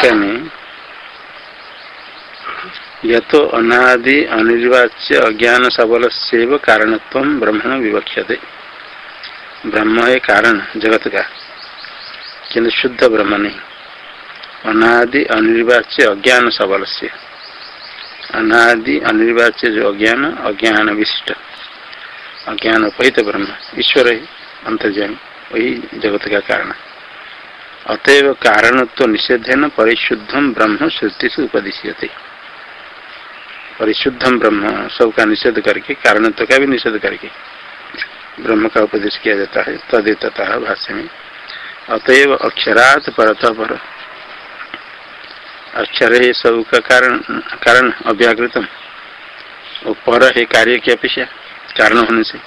भाष्य में यथो अनादि अनिर्वाच्य अज्ञान सबल से कारणत्व ब्रह्म विवक्ष्यते। ब्रह्म है कारण जगत का किंतु शुद्ध ब्रह्म नहीं। अनादि अनिर्वाच्य अज्ञान सबल से अनादि अनिर्वाच्य जो अज्ञान अज्ञान विशिष्ट। अज्ञान उपहित ब्रह्म, ईश्वर है अंतर्जामी वही जगत का कारण। अतएव कारणत्व निषेधन परिशुद्धम ब्रह्म श्रुति से उपदिश्यते। परिशुद्धम ब्रह्म सबका निषेध करके, कारणत्व का भी निषेध करके ब्रह्म का उपदेश किया जाता है, तदेतता भाष्य में। अतएव अक्षरात परत पर। अक्षर है सब का कारण कारण अव्याकृतम। वो पर है कार्य की अपेक्षा, कारण होने से।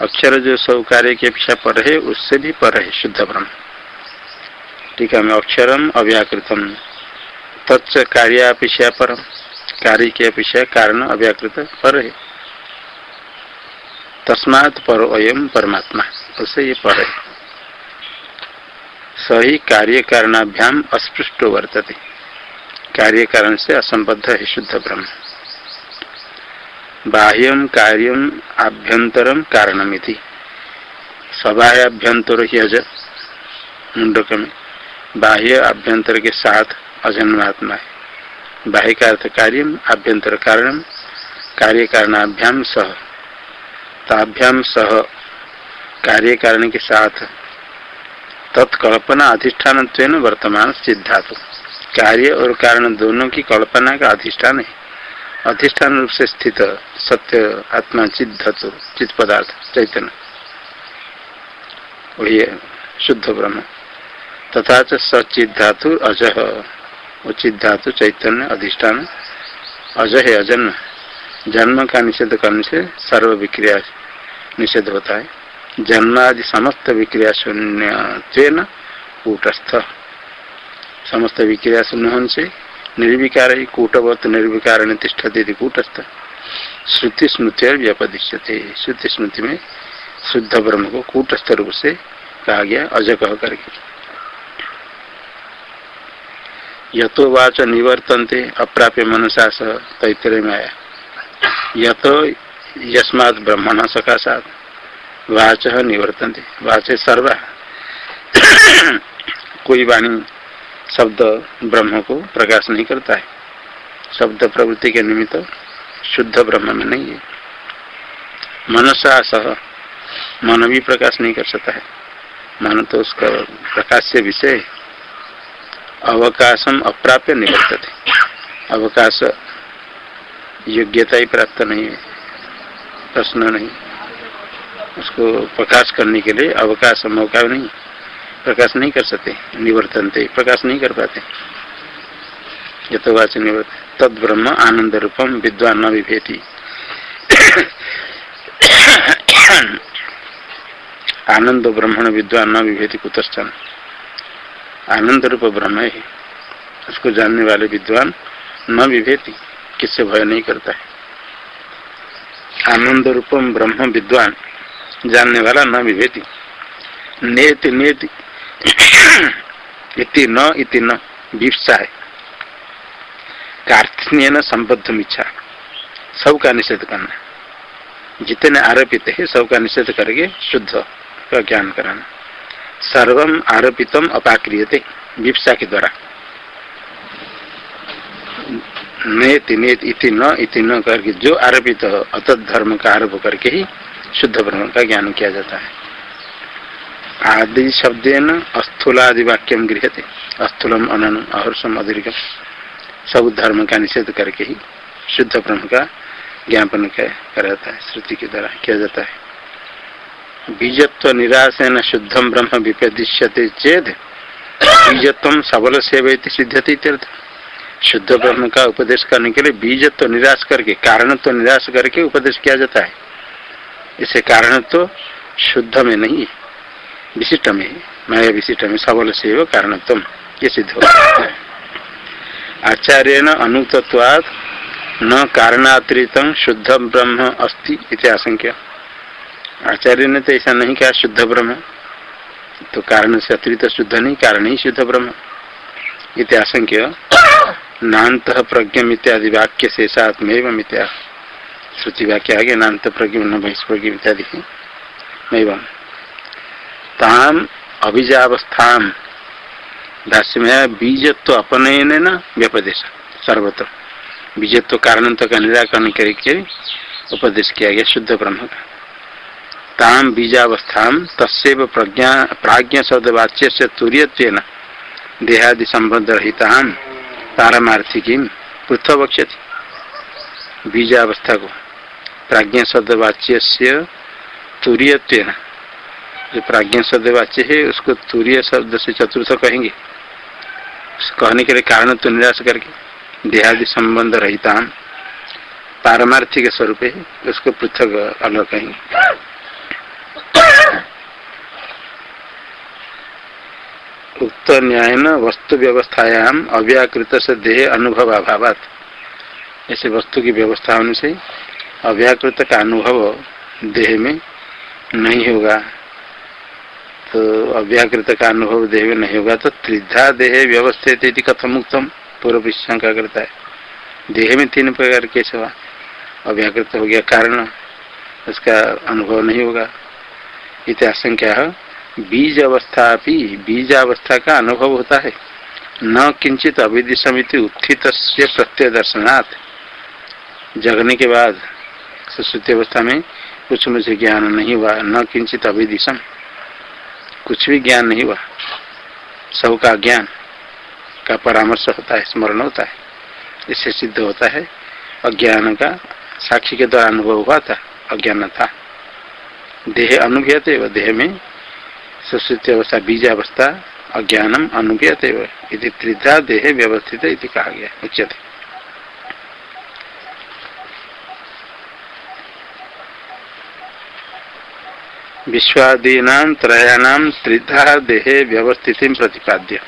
अक्षर जो सब कार्य की अपेक्षा पर है, उससे भी पर है, शुद्ध ब्रह्म। है मैं अक्षरम अव्याकृतम तत्व कार्यापेक्षा परम कार्य की अपेक्षा कारण अव्याकृत पर है। तस्मात पर अयम परमात्मा उससे ये पर है। सही कार्य कारणाभ्याम अस्पृष्ट वर्तते। कार्य कारण से असंबद्ध है शुद्ध ब्रह्म। बाह्यम कार्यम आभ्यंतरम कारणमिति। अज मुंडक में बाह्य आभ्यंतर के साथ अजन्मात्मा है। बाह्य का अर्थ कार्य आभ्यंतर कारण, कार्य कारणाभ्याम सह। ताभ्याम सह कार्य कारण के साथ तत्कल्पना अधिष्ठान वर्तमान सिद्धातु। कार्य और कारण दोनों की कल्पना का अधिष्ठान है। अधिष्ठान रूप से स्थित सत्य, आत्मा धातु चित पदार्थ, चैतन्य। वही शुद्ध ब्रह्म। तथा सचित धातु अजह उचित धातु चैतन्य अधिष्ठान। अज है अजन्म। जन्म का निषेध करने से सर्व विक्रिया निषेध होता है। जन्म आदि समस्त विक्रिया शून्य कूटस्थ। समस्त विक्रिया शून्य होने से निर्विकार ही कूटवत, निर्विकार तिष्ठते कूटस्थ। श्रुति स्मृति व्यपदिश्यते। श्रुति स्मृति में शुद्ध ब्रह्म को कूटस्थ रूप से कहा गया अज कह करके। यथो वाच निवर्तनते, अप्राप्य मनसा स तैतरे में आया यथो यस्मात् ब्रह्मण सकाशात, वाच निवर्तनते। वाचे सर्वा। कोई वाणी, शब्द ब्रह्म को प्रकाश नहीं करता है। शब्द प्रवृत्ति के निमित्त शुद्ध ब्रह्म में नहीं है। मनसा सह मन भी प्रकाश नहीं कर सकता है। मन तो उसका प्रकाश से विषय अवकाशम अप्राप्य निवर्तते। अवकाश योग्यता ही प्राप्त नहीं है, प्रश्न नहीं। उसको प्रकाश करने के लिए अवकाश मौका नहीं। प्रकाश नहीं कर सकते, निवर्तनते, प्रकाश नहीं कर पाते। यथोवाच निवर्त तद ब्रह्म आनंद रूपम विद्वान न आनंद ब्रह्मण विद्वान न कुतस्थान। आनंद रूप ब्रह्म है। उसको जानने वाले विद्वान न विभेदी, किससे भय नहीं करता है। आनंद रूपम ब्रह्म विद्वान, जानने वाला न विभेदी। नेति नेति, इति न इति न, विप्सा है। कार्थिन्य न संबद्ध इच्छा सबका निषेध करना। जितने आरोपित है, सबका निषेध करके शुद्ध का ज्ञान कराना। सर्वम आरोपितम अपाक्रियते विप्सा के द्वारा। नेति, नेत न, इति न करके जो आरोपित हो, अतत धर्म का आरोप करके ही शुद्ध ब्रह्म का ज्ञान किया जाता है। आदि शब्द न अस्थूलादि वाक्यम गृहते अस्थूलम अनन अहर्षम अदीर्घ सब धर्म का निषेध करके ही शुद्ध ब्रह्म का ज्ञापन कराता है, श्रुति के द्वारा किया जाता है। बीजत्व निराशन शुद्धम ब्रह्म विपदिश्यते चेत बीजत्व सबल से सिद्धति शुद्ध ब्रह्म का उपदेश करने के लिए बीजत्व निराश करके कारण तो निराश करके उपदेश किया जाता है। इसे कारण तो शुद्ध में नहीं विशिष्ट में माया विशिष्ट में सबल से कारणत्व ये सिद्ध हो। आचार्य न अनुतत्वाद न कारणातिरिक्त शुद्ध ब्रह्म अस्ति इति आचार्य ने तो ऐसा नहीं कहा शुद्ध ब्रह्म। तो कारण से अतिरिक्त शुद्ध नहीं, कारण ही शुद्ध ब्रह्म। इत्याशंक्य नात प्रज्ञम इत्यादि वाक्य से सात्मेव मित्या श्रुति वाक्य आगे नात प्रज्ञ न बहिष्प्रज्ञ इत्यादि। एवं ताम अभिजावस्था दास्य में बीजत्व अपनयन न व्यपदेश। सर्वत्र। बीजत्व कारण का निराकरण करके उपदेश किया गया शुद्ध ब्रह्म का। ताम बीजावस्था तस्व प्रज्ञा प्राज्ञ शब्दवाच्य से देहादि संबंध रहिता पारमार्थिकी पृथक वक्ष्यति बीजावस्था को प्राज्ञ शब्दवाच्य से तुरीय जो प्राज्ञ शब्दवाच्य है, उसको तुरीय शब्द से चतुर्थ कहेंगे। कहने के लिए कारण तो निराश करके देहादि संबंध रहता पारमार्थिक स्वरूप है, उसको पृथक अलग कहेंगे। उक्त न्याय न वस्तु व्यवस्थायाम अव्याकृत से देह अनुभव अभाव ऐसे वस्तु की व्यवस्था होने से अव्याकृत का अनुभव देह में नहीं होगा। तो अव्याकृत का अनुभव देह में नहीं होगा। तो त्रिधा देह व्यवस्थित कथम उत्तम पूर्व शंका करता है। देह में तीन प्रकार के सेवा अव्याकृत हो गया कारण उसका अनुभव नहीं होगा। इतिहासंख्या बीज अवस्था भी बीज अवस्था का अनुभव होता है। न किंचित अविधि समिति उत्थित प्रत्यय दर्शनाथ जगने के बाद, सुश्रुति अवस्था में कुछ मुझे ज्ञान नहीं हुआ। न किंचित अविदिशम। कुछ भी ज्ञान नहीं हुआ। सबका ज्ञान का परामर्श होता है, स्मरण होता है। इससे सिद्ध होता है, अज्ञान का साक्षी के द्वारा अनुभव हुआ था, अज्ञान था। देह अनुभूत देह में सुश्रुति अवस्था बीज अवस्था अज्ञानम अनुभूत त्रिधा देह व्यवस्थित कहा गया, उच्यते। विश्वादीना त्रयाणाम त्रिधा देहे व्यवस्थित प्रतिपाद्य।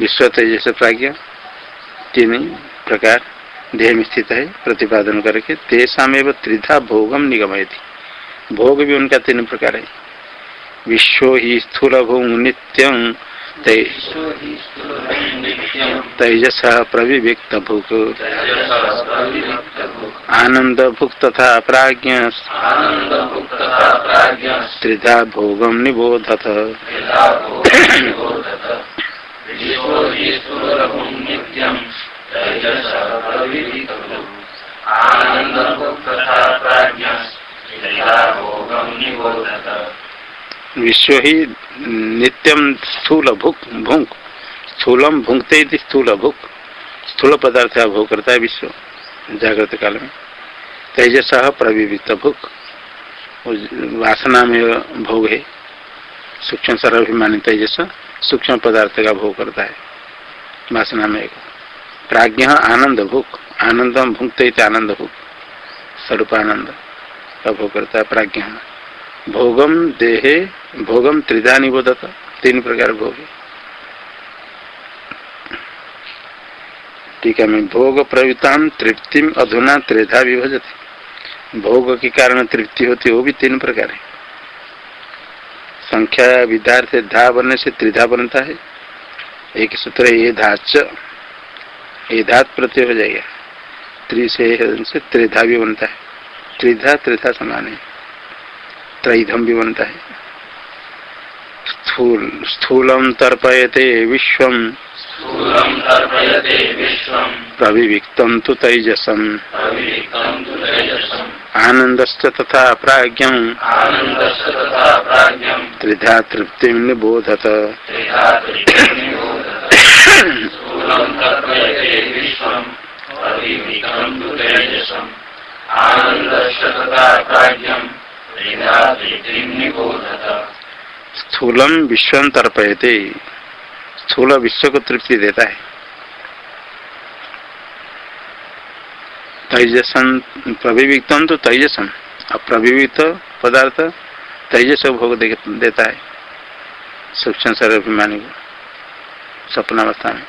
विश्व तेजस प्राज्ञ, तीन प्रकार देह में स्थित है, प्रतिपादन करके तेषा त्रिधा भोगम निगमयती। भोग भी उनका तीन प्रकार है। विश्व ही स्थूल भूम नित्यं तेजस प्रविविक्त भूक आनंद भुक तथा प्राज्ञ। त्रिधा भोगम निबोधत। विश्व ही नित्यम स्थूल भुक भुंक स्थूलम भुंगते स्थूल भुक स्थूल पदार्थ का भोग करता है विश्व, जागृत काल में। तेजस प्रविवित भुक। वासना में भोग है। सूक्ष्म सर्वाभिमानी तेजस, सूक्ष्म पदार्थ का भोग करता है। वासना में प्राज्ञ आनंद भुक। आनंद भुंगते आनंद भुक। स्वरूप भोग करता है प्राज्ञ भोगम देहे, भोगम त्रिधा निबोधत, तीन प्रकार भोग। ठीक है, मैं भोग प्रवृत्ता तृप्ति अधुना त्रिधा विभजती। भोग के कारण तृप्ति होती वो भी तीन प्रकार है। संख्या विधार से धा बनने से त्रिधा बनता है। एक सूत्र ये धाच ये धात प्रत्यय हो जाएगा। त्रि से त्रिधा भी बनता है। त्रिधा त्रिधा समान है त्रैधम भी बनता है। स्थूल स्थूलम तर्पयते विश्व प्रविविक्त तो तैजसम आनंद तथा प्राज्ञ त्रिधा तृप्ति निबोधत। प्राज्ञम स्थूलम विश्व तर्पयते। स्थूल विश्व को तृप्ति देता है। तैजसन प्रविविक्तम तो तैजसन अप्रविविक्त पदार्थ तेजस भोग दे, देता है। सूक्ष्म सर्वाभिमानी को स्वप्नावस्था में।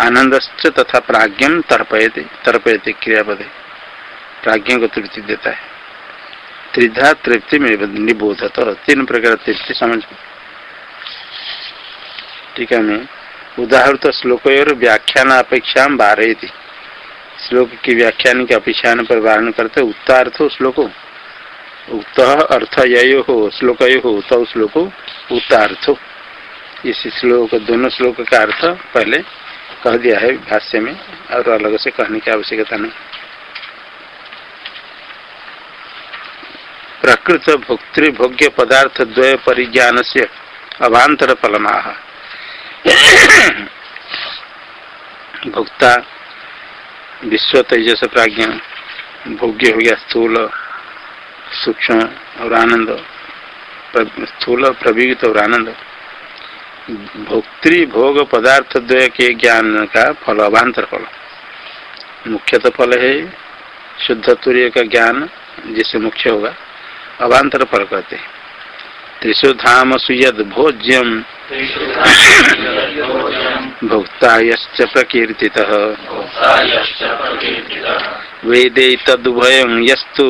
आनंद तथा प्राज्ञम तर्पयते तर्पयते क्रियापद। प्राज्ञ को तृप्ति देता है। त्रिधा तृप्ति में निबोधत तीन प्रकार तृप्ति समझ ठीक है, मैं उदाहरण श्लोक और व्याख्यान अपेक्षा बारह थी। श्लोक की व्याख्यान के अपेक्षा पर वारण करते उत्तार्थ श्लोको। उक्त अर्थ यो हो, श्लोक यो हो तो श्लोक उत्तार्थ इस श्लोक, दोनों श्लोक का अर्थ पहले कह दिया है, भाष्य में, और अलग से कहने की आवश्यकता नहीं। प्रकृत भोक्तृभोग्य पदार्थ द्वय परिज्ञान से अभांतर फलमा भोक्ता विश्व तेजस प्राज्ञा, भोग्य हो गया स्थूल सूक्ष्म और आनंद स्थूल प्रवित और आनंद। भोग पदार्थ द्वय के ज्ञान का फल, अभांतर फल। मुख्यतः फल है शुद्ध तुर्य का ज्ञान, जिससे मुख्य होगा। अभांतर फल कहते त्रिशु धाम सुयद भोज्यम भोक्ता प्रकीर्ति वेदे तदुभय यस्तु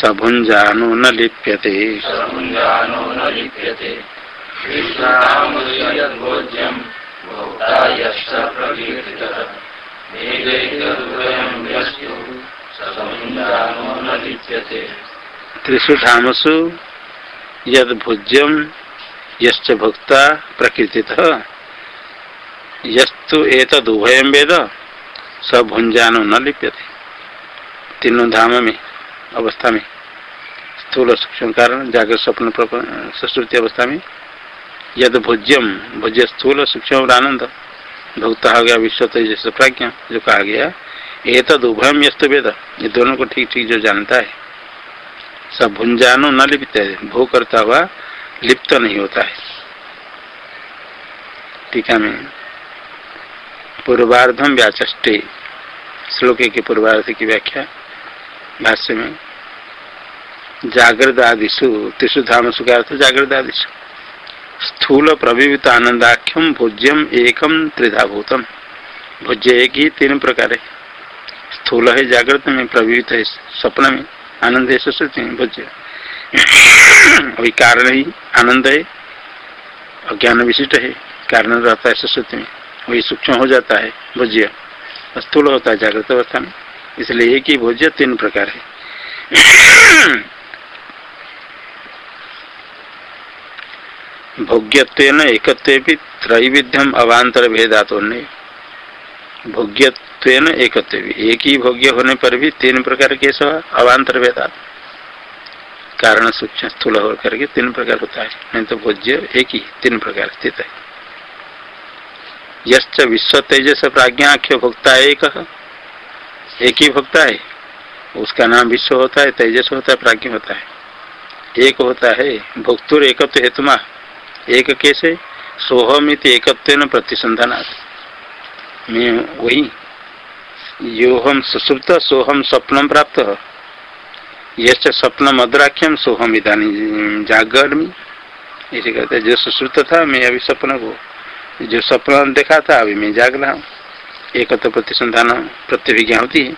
सभुंजानो न लिप्यते त्रिषु धामसु यद प्रकृति यस्तु एतद उभयम वेद स भुंजानो न लिप्यते। तीनों धाम में अवस्था में स्थूल सूक्ष्म कारण जागृत स्वप्न सुश्रुति अवस्था में यद भोज्यम भोज्य स्थूल सूक्ष्म आनंद भोक्ता हो गया विश्व तेजस प्राज्ञा, जो कहा गया। ये तद उभयम यस्त वेद ये दोनों को ठीक ठीक जो जानता है। सब भुंजानो न लिप्त है। भोग करता हुआ, लिप्त नहीं होता है। टीका में पूर्वार्धम व्याचे श्लोक के पूर्वार्ध की व्याख्या। भाष्य में जागृत आदिशु त्रिशु धाम सुखार्थ जागृत आदिशु स्थूल प्रविवित आनंदाख्यम भोज्यम एकम त्रिधाभूतम भोज्य एक ही तीन प्रकार है। स्थूल है, जागृत में प्रवृत्त है, स्वप्न में, आनंद है, सुश्रुति में, भोज्य। वही कारण ही आनंद है, अज्ञान विशिष्ट है, कारण रहता है, सुश्रुति में। वही सूक्ष्म हो जाता है, भोज्य। स्थूल होता है, जागृत अवस्था में। इसलिए एक ही भोज्य तीन प्रकार है। भोग्यत्व एकत्व त्रैविध्यम अवान्तर भेदातोन्य भोग्य एक एक ही भोग्य होने पर भी तीन प्रकार के अवान्तर वेदा कारण सूक्ष्म स्थूल हो करके तीन प्रकार होता है। नहीं तो भोज्य एक ही, तीन प्रकार स्थित है। यश्च विश्व तेजस प्राज्ञाख्य भोक्ता एक। एक ही भोक्ता है। उसका नाम विश्व होता है, तेजस होता है, प्राज्ञ होता है। एक होता है, भोक्तुर एकत्व हेतुमा। एक कैसे, सोहमित एकत्व प्रतिसंधानाथ मैं वही यो हम सुसुप्त, सोहम स्वप्न प्राप्त। ये स्वप्न मद्राख्यम सोहम इधानी जागरमी। इसे कहते जो सुश्रुत था, मैं अभी स्वप्न को जो स्वप्न देखा था, अभी मैं जाग रहा हूँ। एक तो प्रतिसंधान प्रत्यभिज्ञा होती है।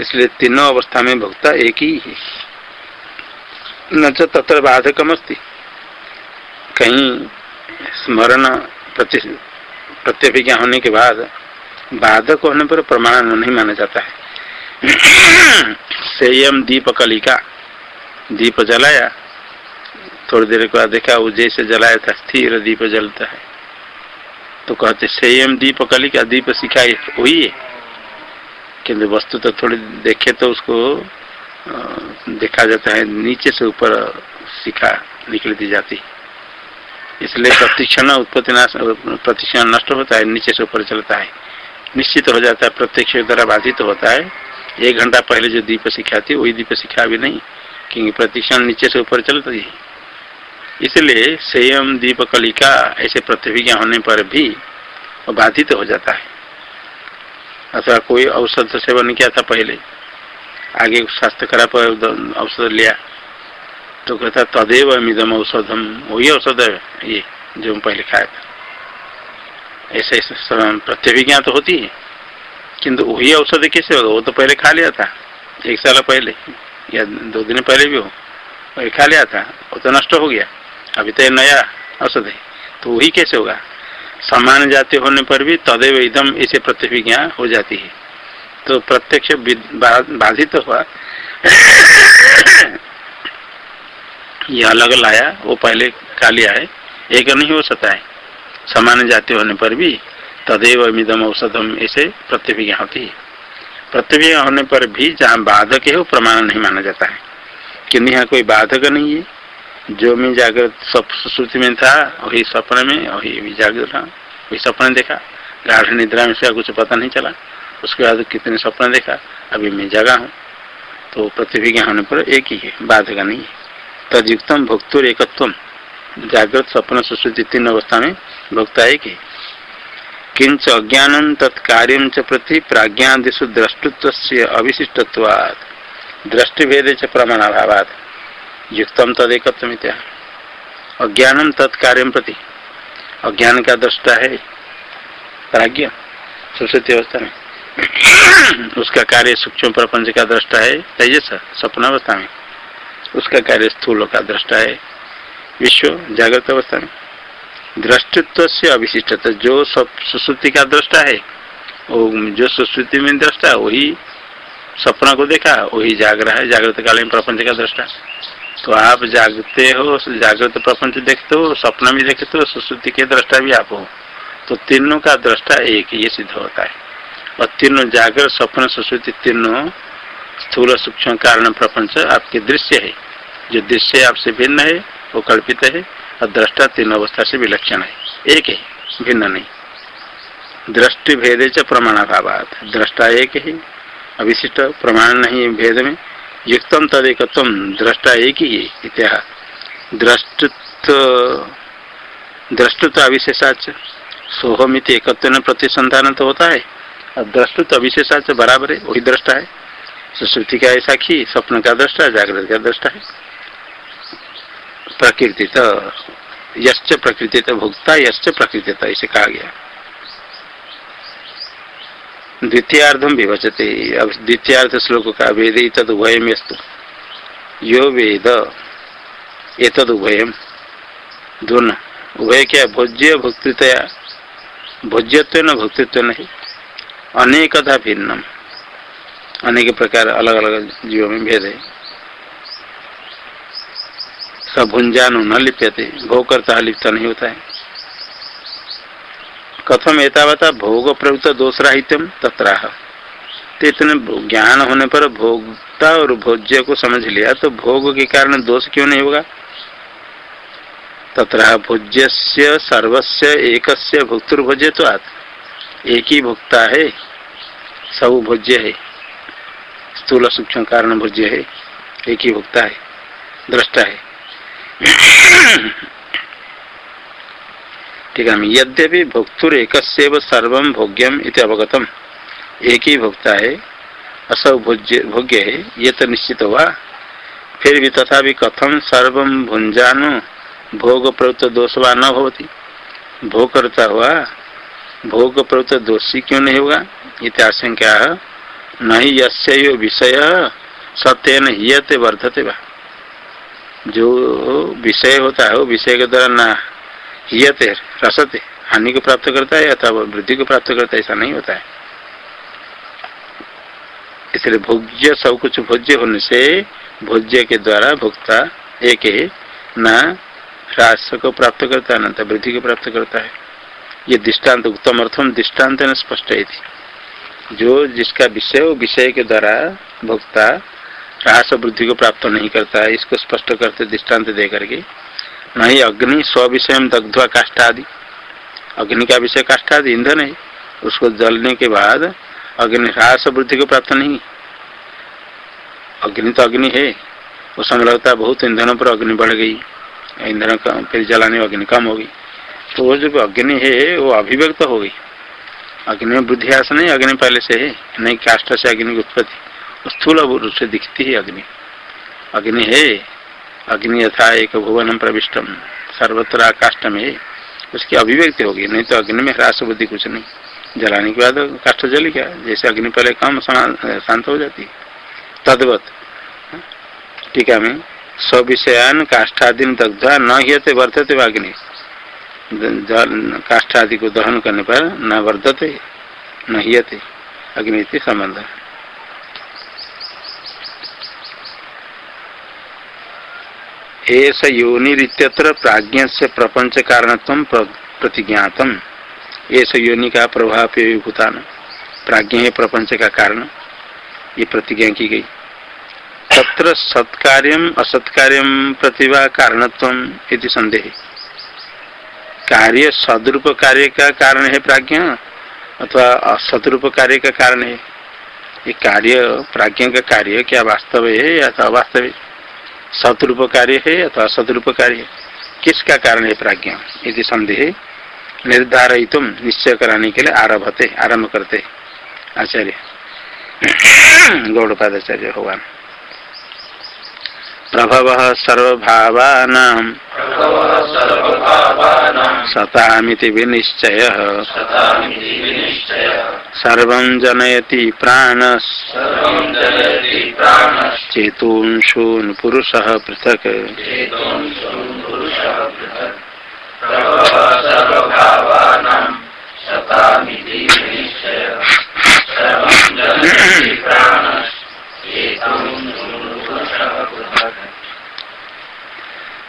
इसलिए तीनों अवस्था में भुगता एक ही है। न तो तत्र बाधकम अस्ती कहीं स्मरण प्रति प्रत्यभिज्ञा होने के बाद बाधक होने पर प्रमाण नहीं माना जाता है। संयम दीप कलिका, दीप जलाया, थोड़ी देर के बाद देखा वो जैसे जलाया था, स्थिर दीप जलता है। तो कहते संयम दीप कलिका, दीप सिखाई हुई है। किंतु वस्तु तो थोड़ी देखे तो उसको देखा जाता है, नीचे से ऊपर शिखा निकल दी जाती इसलिए प्रतिक्षण उत्पत्ति प्रतिक्षण नष्ट होता है, नीचे से ऊपर चलता है। निश्चित हो जाता है, प्रत्यक्ष द्वारा बाधित तो होता है। एक घंटा पहले जो दीप सिखा थी, वही दीप सिखा भी नहीं, क्योंकि प्रतिक्षण नीचे से ऊपर चलती है इसलिए संयम, दीप, कलिका ऐसे प्रतिभिज्ञा होने पर भी बाधित तो हो जाता है। अथवा कोई औषध सेवन किया था पहले, आगे स्वास्थ्य खराब औषध लिया तो कहता, तदेव मिदम औषधम। वही औषध है ये, जो पहले खाया था। ऐसे प्रत्यभिज्ञा तो होती है। किंतु वही औषध कैसे होगा? वो तो पहले खा लिया था। एक साल पहले या दो दिन पहले भी हो। वही खा लिया था। वो तो नष्ट हो गया। अभी तो नया औषध है। तो वही कैसे होगा? समान जाति होने पर भी तदेव एकदम इसे प्रतिभिज्ञा हो जाती है। तो प्रत्यक्ष बाधित तो हुआ। यह अलग लाया। वो पहले खा लिया है। एक नहीं हो सकता है। समान जाति होने पर भी तदेव मिदम औषधम ऐसे प्रतिभिज्ञा होती है। प्रतिभिज्ञा होने पर भी जहाँ बाधक है, वो प्रमाण नहीं माना जाता है। क्योंकि यहाँ कोई बाधक नहीं है। जो मैं जागृत सुश्रुति में था, वही सपने में, वही जागृत रहा, वही सपने देखा। गाढ़ निद्रा में से कुछ पता नहीं चला। उसके बाद कितने सपने देखा, अभी मैं जगा हूँ। तो प्रतिभिज्ञा होने पर एक ही है, बाधक नहीं है। तदयुक्तम भोक्तुर एकत्व जागृत स्वप्न सुश्रुति तीन अवस्था में भोक्ता है ही। किंच अज्ञान तत्कार्य प्रति प्राज्ञादिशु द्रष्टुत्व से अविशिष्टवाद दृष्टिभेद च प्रमाणाभावात। युक्तम तदेकत्व अज्ञानम तत्कार्य प्रति। अज्ञान का दृष्टा है। प्राज्ञ। सुश्रुति अवस्था में उसका कार्य सूक्ष्म प्रपंच का दृष्टा है। तेजस। स्वप्नावस्था में उसका कार्य स्थूल का दृष्टा है। विश्व जागृत अवस्था में दृष्टित्व से अविशिष्ट जो सुश्रुति का दृष्टा है जो सुश्रुति में दृष्टा, वही सपना को देखा, वही जाग है, जागृत काल में प्रपंच का दृष्टा। तो आप जागते हो, जागृत प्रपंच देखते हो, सपना भी देखते हो, सुश्रुति के दृष्टा भी आप हो। तो तीनों का दृष्टा एक ये सिद्ध होता है। और तीनों जागर, सपन, सुश्रुति तीनों स्थूल सूक्ष्म कारण प्रपंच आपके दृश्य है। जो दृश्य आपसे भिन्न है वो कल्पित है, और दृष्टा तीन अवस्था से विलक्षण है। एक है, भिन्न नहीं। दृष्टि भेदे च प्रमाणाभाव दृष्टा एक ही, अविशिष्ट, प्रमाण नहीं भेद में। युक्तम तदेकत्व, दृष्टा एक ही इत्या। दृष्टुत्व दृष्टुत्व अविशेषाच सोहमित एकत्व प्रतिसंधान तो होता है, और दृष्टु तो अविशेषाच बराबर है, वही दृष्टा है। सुश्रुति का खी स्वप्न का दृष्टा, जागृत का दृष्टा है। प्रकृति यश्च प्रकृति तो भुगता यश्च प्रकृति तो ऐसे कहा गया। द्वितीयार्धम विभजते अब द्वितीयार्थ श्लोक का वेद तद उभयम यो वेद, एतद उभयम दोनों उभय क्या भोज्य, भुक्तितया? भोज्यत्व न भुक्तित्व नहीं। अनेकता भिन्नम। अनेक प्रकार अलग अलग जीवों में भेद है। सब भुंजानु न लिप्यते भोग करता लिप्त नहीं होता है। कथम एतावता भोग प्रवृत्त दोषराहित्यम तत्राह। तो इतने ज्ञान होने पर भोगता और भोज्य को समझ लिया तो भोग के कारण दोष क्यों नहीं होगा? तथा भोज्य से सर्वस्व एक भुक्तुर्भोज्य तो आत्म एक ही भुगता है, सब भोज्य है। स्थूल सूक्ष्म कारण भोज्य है, एक ही भुगता है, दृष्टा है। ठीक है, यद्यपि भोक्तुर एक सर्व भोग्यम इत अवगतम, एक ही भोगता है असव भोज्य, भोग्य है ये तो निश्चित हुआ फिर भी तथा भी कथम सर्व भुंजानु भोग प्रवृत्त दोषवा न होती भोग करता हुआ भोग प्रवृत्त दोषी क्यों नहीं होगा? इत्याशंका नहीं यो विषय सत्य नहीं वर्धते वा? जो विषय होता है, वो विषय के द्वारा ना हियते, रसते, हानि को प्राप्त करता है अथवा वृद्धि को प्राप्त करता है, ऐसा नहीं होता है। इसलिए भोज्य, सब कुछ भोज्य होने से भोज्य के द्वारा भोक्ता एक है न ह्रास को प्राप्त करता है, न तो वृद्धि को प्राप्त करता है। ये दृष्टांत उत्तम अर्थम दृष्टांत स्पष्ट है। जो जिसका विषय विषय के द्वारा भोक्ता रास वृद्धि को प्राप्त नहीं करता है। इसको स्पष्ट करते दृष्टांत दे करके। नहीं, अग्नि स्व विषय दग्ध्वा काष्ठा आदि अग्नि का विषय काष्ठा आदि ईंधन है। उसको जलने के बाद अग्नि, ह्रास वृद्धि को प्राप्त नहीं। अग्नि तो अग्नि है। उस समय लगता है बहुत ईंधनों पर अग्नि बढ़ गई। ईंधन फिर जलाने में अग्नि कम हो गई। तो वो जो अग्नि है, वो अभिव्यक्त हो गई। अग्नि में बुद्धिहास नहीं, अग्नि पहले से है। नहीं, काष्ठ से अग्नि की उत्पत्ति। स्थूल रूप से दिखती है अग्नि। अग्नि है। अग्नि यथा एक भुवनम प्रविष्टम सर्वत्र काष्ट में है। उसकी अभिव्यक्ति होगी। नहीं तो अग्नि में ह्रास बुद्धि कुछ नहीं। जलाने के बाद काष्ठ जल गया जैसे अग्नि पहले कम शांत हो जाती। तदवत। टीका में स्विषयान काष्ठादीन दग्धा न ही वर्तते अग्नि। काष्ठादि को दहन करने पर न वर्धते, न हियते। अग्नि संबंध। एस योनिरित्यत्र प्राज्ञ से प्रपंच कारणत्व प्रतिज्ञातम। ऐसा योनि का प्रभाव भूतान प्राज्ञ है प्रपंच का कारण। ये प्रतिज्ञा की गई। तत्र सत्कार्यम असत्कार्यम प्रतिभा कारणत्व यदि संदेह। कार्य सदरूप कार्य का कारण है प्राज्ञ, अथवा असदरूप कार्य का कारण है। ये कार्य, प्राज्ञ का कार्य क्या वास्तव है या अवास्तव है सतरूप कार्य है अथवा सतरूप कार्य किसका कारण है प्राज्ञा? यदि संदेह निर्धारित निश्चय कराने के लिए आरभते, आरंभ करते। आचार्य। गौड़पादाचार्य भगवान। प्रभव सर्वभावाना सतामिति विनिश्चय। सर्व जनयति प्राण चेतूंशून् पुरुष पृथक।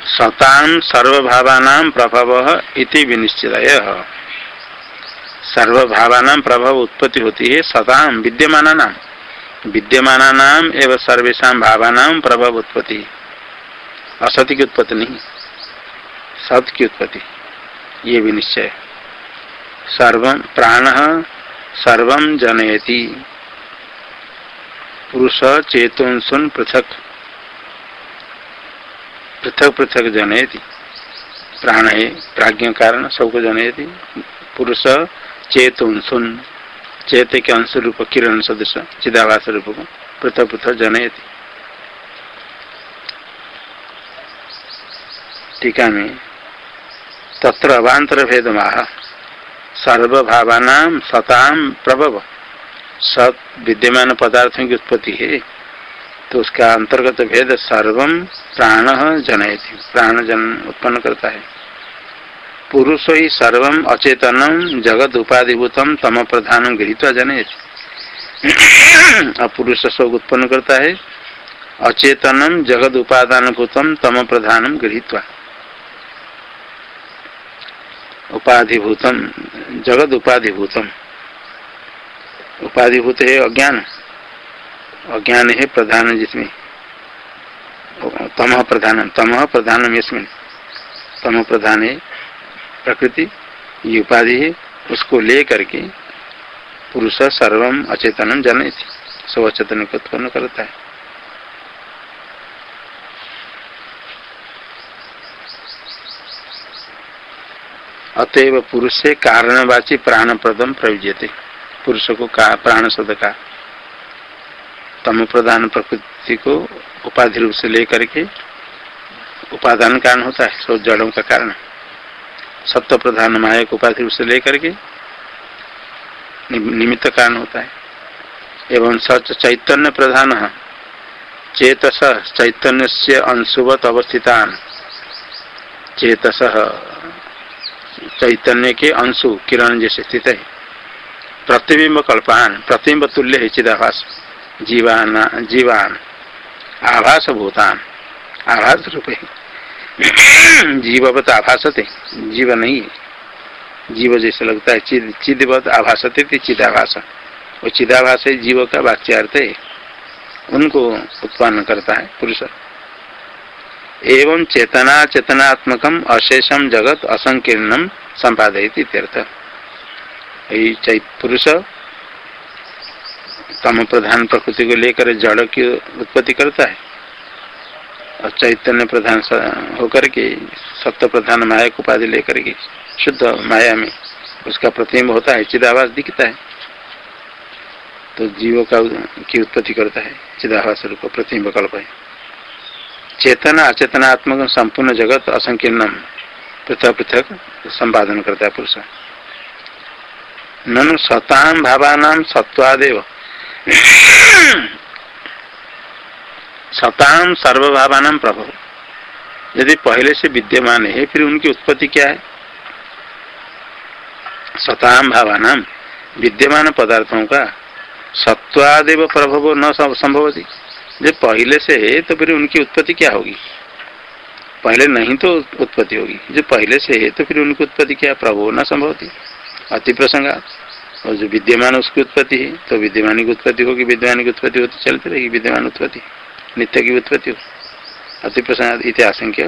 सतान सर्वभावानां प्रभव इति विनिश्चित सर्वभावानां प्रभाव उत्पत्ति होती है सताम विद्यमान नाम विद्यमान नाम एवं सर्वेशा भावानाम प्रभाव उत्पत्ति। असत्य की उत्पत्ति नहीं सत की उत्पत्ति। ये विनिश्चय। सर्व प्राण सर्व जनयति। पुरुष, चेतन पृथक। पृथक पृथक जनयति। प्राण है प्राज्ञ कारण सबको जनयति। पुरुष चेतन सुन चेत के अंश रूप किरण सदृश चिदावास रूप को पृथक पृथक जनयति। टीका में तत्र अवान्तर भेद माह सर्वभावान सताम प्रभव। सत विद्यमान पदार्थों की उत्पत्ति है। तो उसका अंतर्गत भेद सर्वम प्राण जनयति। प्राण जन उत्पन्न करता है। पुरुष ही सर्वम अचेतनम जगत उपाधिभूतम तम प्रधान गृहित जनयति। पुरुष सब उत्पन्न करता है। अचेतनम जगत उपादान भूतम तम प्रधानम गृहित्वा। उपाधिभूतम जगत उपाधिभूतम उपाधिभूत है अज्ञान। अज्ञान है प्रधान जिसमें। तम प्रधान तम प्रधान इसमें तम प्रधान है, प्रकृति, ये उपाधि है, उसको ले करके पुरुष सर्वम अचेतनम जन सब अचेतन को उत्पन्न करता है। अतएव पुरुष कारणवाची प्राण प्रदम प्रयुजते पुरुष को का, प्राण शब्द का तम प्रधान प्रकृति को उपाधि रूप से लेकर के उपादान कारण होता है सब जड़ों का कारण। सत्य प्रधान माया को उपाधि रूप से लेकर के निमित्त कारण होता है। एवं सच चैतन्य प्रधान चेतस चैतन्य से अंशुवत अवस्थितान। चेतस चैतन्य के अंशु किरण जैसे स्थित है। प्रतिबिंब कल्पान, प्रतिबिंब तुल्य है चिदाभास। जीवान जीवान आभास भूतान आभास रूप है जीववत आभासते, जीव नहीं जीव जैसे लगता है, चिद, चिदवत आभासते चिदाभास। वो चिदाभास है, जीव का वाच्यार्थ है। उनको उत्पन्न करता है पुरुष। एवं चेतना चेतनात्मक अशेषम जगत, असंकीर्णम, संपादयती तीर्थ पुरुष तम प्रधान प्रकृति को लेकर जड़ की उत्पत्ति करता है। और चैतन्य प्रधान होकर के सत्य प्रधान माया को उपाधि लेकर के, शुद्ध माया में उसका प्रतिम्ब होता है चिदावास दिखता है। तो जीव का की उत्पत्ति करता है चिदावास रूप प्रतिम्ब कल्प है। चेतना, अचेतनात्मक, संपूर्ण जगत असंकीर्ण पृथक पृथक संपादन करता है पुरुष। ननु सताम भावान सत्वादेव। सताम सर्वभावान प्रभव यदि पहले से विद्यमान है, फिर उनकी उत्पत्ति क्या है? सताम भावान, विद्यमान पदार्थों का सत्वादेव प्रभव न संभवती। जब पहले से है तो फिर उनकी उत्पत्ति क्या होगी? पहले नहीं तो उत्पत्ति होगी। जो पहले से है तो फिर उनकी उत्पत्ति क्या? प्रभु न संभवती। अति प्रसंगा और जो विद्यमान उसकी उत्पत्ति है तो विद्यमान की उत्पत्ति होगी, विद्यमान की उत्पत्ति होती चलती रहेगी, विद्यमान उत्पत्ति, नित्य की उत्पत्ति हो अति प्रसंग इतिहासंख्य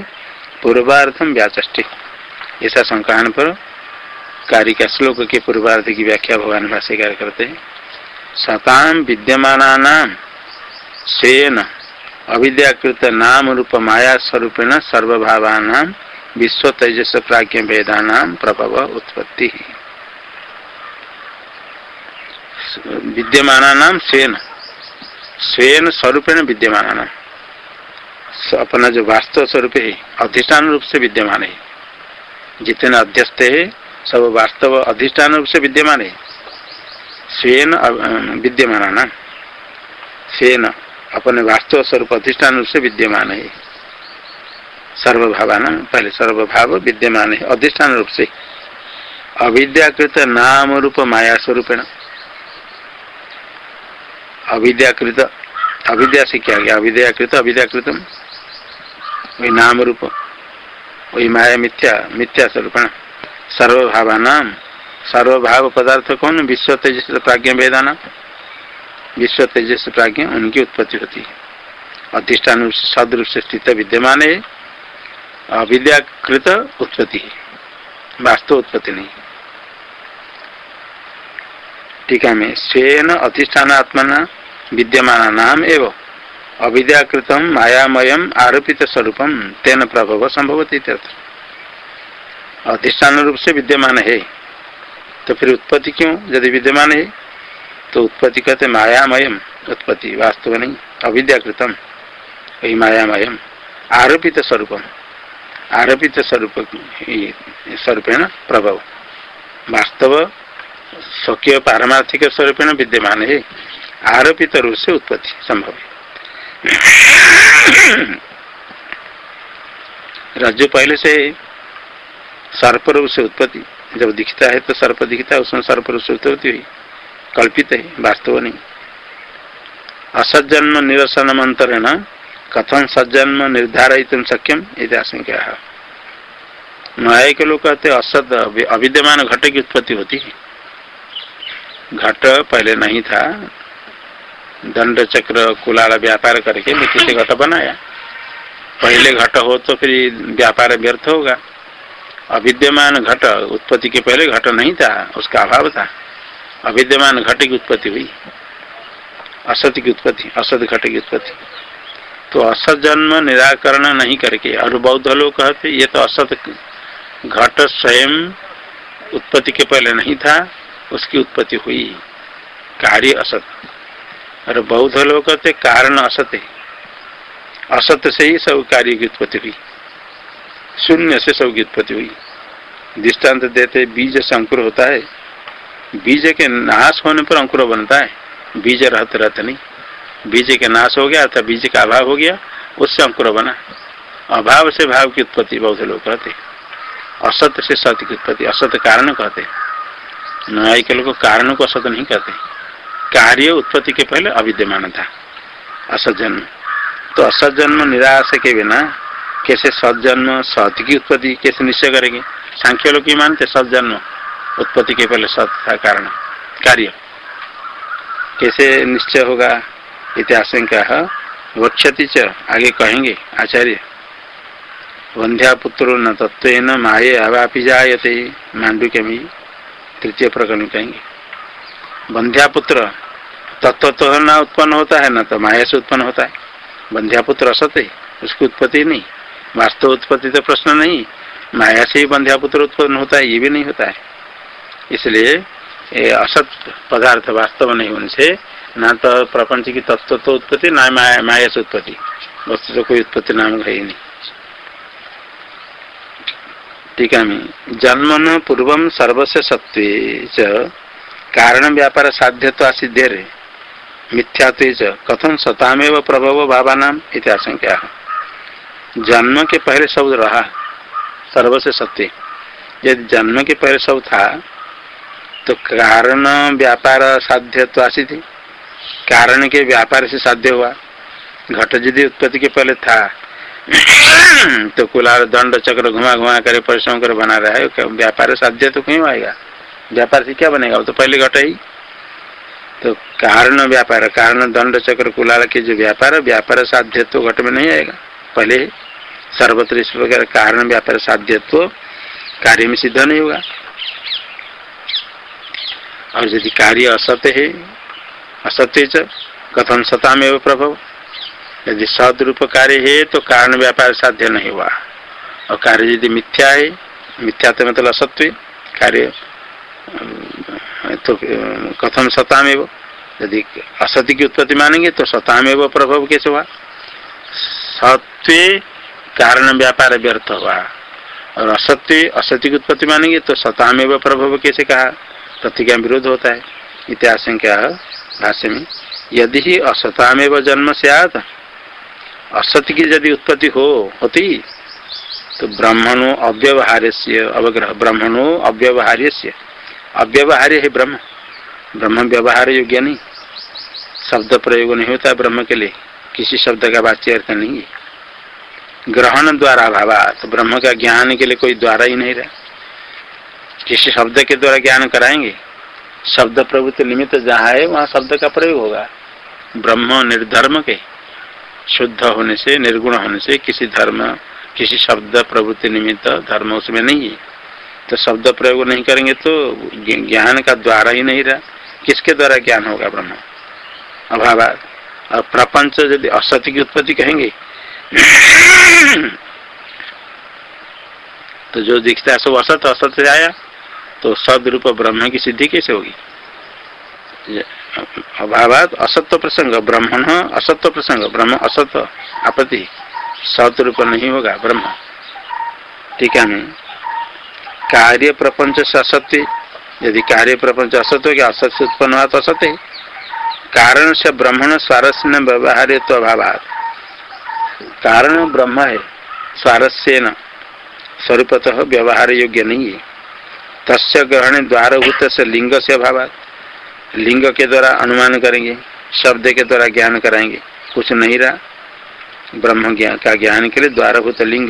पूर्वार्थम व्याचे ऐसा संक्रांत पर कार्य का श्लोक के पूर्वार्थ की व्याख्या भगवान भाष्यकार करते हैं। सताम विद्यमान स्वेन अविद्याकृत नाम रूप माया स्वरूपेण सर्वभावान विश्व तेजस प्राज्ञ वेदानाम प्रभव उत्पत्ति। विद्यमान स्वेन। स्वेन स्वरूपेण विद्यमान अपना जो वास्तव स्वरूप है, अधिष्ठान रूप से विद्यमान है। जितने अध्यस्त है, सब वास्तव अधिष्ठान रूप से विद्यमान है। स्वेन विद्यमान स्वेन अपने वास्तव स्वरूप अधिष्ठान रूप से विद्यमान है। सर्वभावान, पहले सर्वभाव विद्यमान है, अधिष्ठान रूप से। अविद्याकृत नाम रूप माया स्वरूपेण। अविद्याकृत अविद्या से क्या गया अविद्याकृत, अविद्याकृतम। वही नाम रूप वही माया मिथ्या मिथ्या स्वरूपेण। सर्वभावान सर्वभाव पदार्थ कौन विश्व तेजस प्राज्ञ वेदाना। विश्व तेजस प्राज्ञ उनकी उत्पत्ति होती है। अधिष्ठान सदरूप से स्थित विद्यमान है। अविद्याकृत उत्पत्ति वास्तव उत्पत्ति नहीं टीका में स्वेन अधिष्ठान आत्मना विद्यमान नाम एवं। अविद्याकृत मायामय आरोपित स्वरूपम तेन प्रभव संभवती अधिष्ठान रूप से विद्यमान है। तो फिर उत्पत्ति क्यों? यदि विद्यमान है तो उत्पत्ति कहते मायामयम। उत्पत्ति वास्तव नहीं, अविद्याकृतम। वही मायामयम। आरोपित स्वरूपम आरोपित स्वरूप स्वरूपेण प्रभव। वास्तव स्वकीय पारमार्थिक स्वरूपेण विद्यमान है आरोपित रूप से उत्पत्ति संभव है। रज्जु पहले से सर्प रूप से उत्पत्ति, जब दिखता है तो सर्प दिखता है, उसमें सर्प रूप से उत्पत्ति हुई। कल्पित है, वास्तव नहीं। असज्जन्म निरसन मंत्रेण कथन सज्जन्म निर्धारित सक्यम यदि आशंका। है न्याय के लोग कहते असत अविद्यमान घट की उत्पत्ति होती है। घट पहले नहीं था। दंड चक्र, कुलाल व्यापार करके मिट्टी से घट बनाया। पहले घट हो तो फिर व्यापार व्यर्थ होगा। अविद्यमान घट, उत्पत्ति के पहले घट नहीं था, उसका अभाव था। अविद्यमान घट की उत्पत्ति हुई। असत की उत्पत्ति, असत घट की उत्पत्ति। तो असत जन्म निराकरण नहीं करके और बौद्ध लोग कहते, ये तो असत घट स्वयं उत्पत्ति के पहले नहीं था। उसकी उत्पत्ति हुई। कार्य असत। और बौद्ध लोग कहते कारण असत है। असत से ही सब कार्य की उत्पत्ति हुई। शून्य से सब की उत्पत्ति हुई। दृष्टांत देते बीज से अंकुर होता है। बीज के नाश होने पर अंकुर बनता है। बीज रहते रहते नहीं। बीज के नाश हो गया अर्थात बीज का अभाव हो गया, उससे अंकुर बना। अभाव से भाव की उत्पत्ति बहुत लोग कहते असत्य से सत्य की उत्पत्ति असत्य कारण कहते न्याय के लोग कारण को असत नहीं कहते। कार्य उत्पत्ति के पहले अविद्यमान था। असत जन्म। तो असत जन्म निराश के बिना कैसे सज्जन्म सत्य की उत्पत्ति कैसे निश्चय करेंगे? सांख्य लोग की मानते सज्जन्म उत्पत्ति के पहले सत था कारण। कार्य। कैसे निश्चय होगा? इतिहास वक्षति च, आगे कहेंगे, आचार्य। वंध्या पुत्र न तत्व न माये अवापि जायते मांडू के भी तृतीय प्रकरण कहेंगे। वंध्या पुत्र तत्व तो न उत्पन्न होता है न तो माया से उत्पन्न होता है। वंध्या पुत्र असत है उसकी उत्पत्ति नहीं। वास्तव उत्पत्ति तो प्रश्न नहीं माया से ही बंध्या पुत्र उत्पन्न होता है ये भी नहीं होता है। इसलिए ये असत पदार्थ वास्तव नहीं होने से न तो प्रपंच की तत्व तो उत्पत्ति न माया, माया से उत्पत्ति। वस्तु तो कोई उत्पत्ति नाम है ही नहीं। टीका में जन्म पूर्व सर्वस्व सत्व कारण व्यापार साध्य तो सिद्धेर मिथ्यात्व कथम सतामेव प्रभव भावानाम इतिहासंख्या जन्म के पहले शब्द रहा सर्वस्व सत्य यदि जन्म के पहले सब था तो कारण व्यापार साध्य तो थी। कारण के व्यापार से साध्य हुआ। घट यदि उत्पत्ति के पहले था तो कुलार दंड चक्र घुमा घुमा कर परिश्रम कर बना रहा है व्यापार साध्य तो क्यों आएगा? व्यापार से क्या बनेगा? वो तो पहले घट ही। तो कारण व्यापार कारण दंड चक्र कुलाल के जो व्यापार व्यापार साध्य तो घट में नहीं आएगा। पहले सर्वत्र इस प्रकार कारण व्यापार साध्य तो कार्य में सिद्ध नहीं होगा। और यदि कार्य असत्य है, असत्य कथन सता में प्रभव। यदि सदरूप कार्य है तो कारण व्यापार साध्य नहीं हुआ। और कार्य यदि मिथ्या है, मिथ्या तो मतलब असत्य कार्य तो कथम सताम सतामेव। यदि असत्य की उत्पत्ति मानेंगे तो सताम सतामेव प्रभाव कैसे हुआ? सत्य कारण व्यापार व्यर्थ हुआ। और असत्य असत्य की उत्पत्ति मानेंगे तो सतामेव प्रभाव कैसे कहा? प्रतिज्ञा विरोध होता है। इतिहास क्या भाष्य में, यदि ही असतामेव जन्म से असत्य की यदि उत्पत्ति हो, होती तो ब्राह्मणों अव्यवहार्य से अवग्रह, ब्राह्मणों अव्यवहार्य से अव्यवहार्य है ब्रह्म। ब्रह्म व्यवहार योग्य नहीं। शब्द प्रयोग नहीं होता ब्रह्म के लिए। किसी शब्द का वाच्य अर्थ नहीं है। ग्रहण द्वारा अभाव तो ब्रह्म का ज्ञान के लिए कोई द्वारा ही नहीं रहा। किसी शब्द के द्वारा ज्ञान कराएँगे, शब्द प्रभुत्व निमित्त जहाँ है, वहाँ शब्द का प्रयोग होगा। ब्रह्म निर्धर्म के। शुद्ध होने से, निर्गुण होने से किसी धर्म, किसी शब्द प्रवृत्ति निमित्त धर्म उसमें नहीं है। तो शब्द प्रयोग नहीं करेंगे तो ज्ञान का द्वारा ही नहीं रहा। किसके द्वारा ज्ञान होगा ब्रह्म? अभाव। और प्रपंच यदि असत्य की उत्पत्ति कहेंगे तो जो दिखता है सब असत असत आया तो सदरूप ब्रह्म की सिद्धि कैसे होगी? अभावात असत्य प्रसंग ब्रह्मण असत्य प्रसंग ब्रह्म असत आपत्ति। सतरूप नहीं होगा ब्रह्म। ठीक है कार्य प्रपंच से असत्य। यदि कार्य प्रपंच असत्य हो गया असत्य उत्पन्न हुआ तो असत्य। कारण से ब्रह्मण स्वारस्य व्यवहार तो अभाव कारण ब्रह्म है स्वारस्य न स्वरूपतः व्यवहार योग्य नहीं है। तस्य ग्रहण द्वारभूत से लिंग से अभाव लिंग के द्वारा अनुमान करेंगे, शब्द के द्वारा ज्ञान कराएँगे। कुछ नहीं रहा। ब्रह्म ज्ञान का ज्ञान के लिए द्वारभूत लिंग,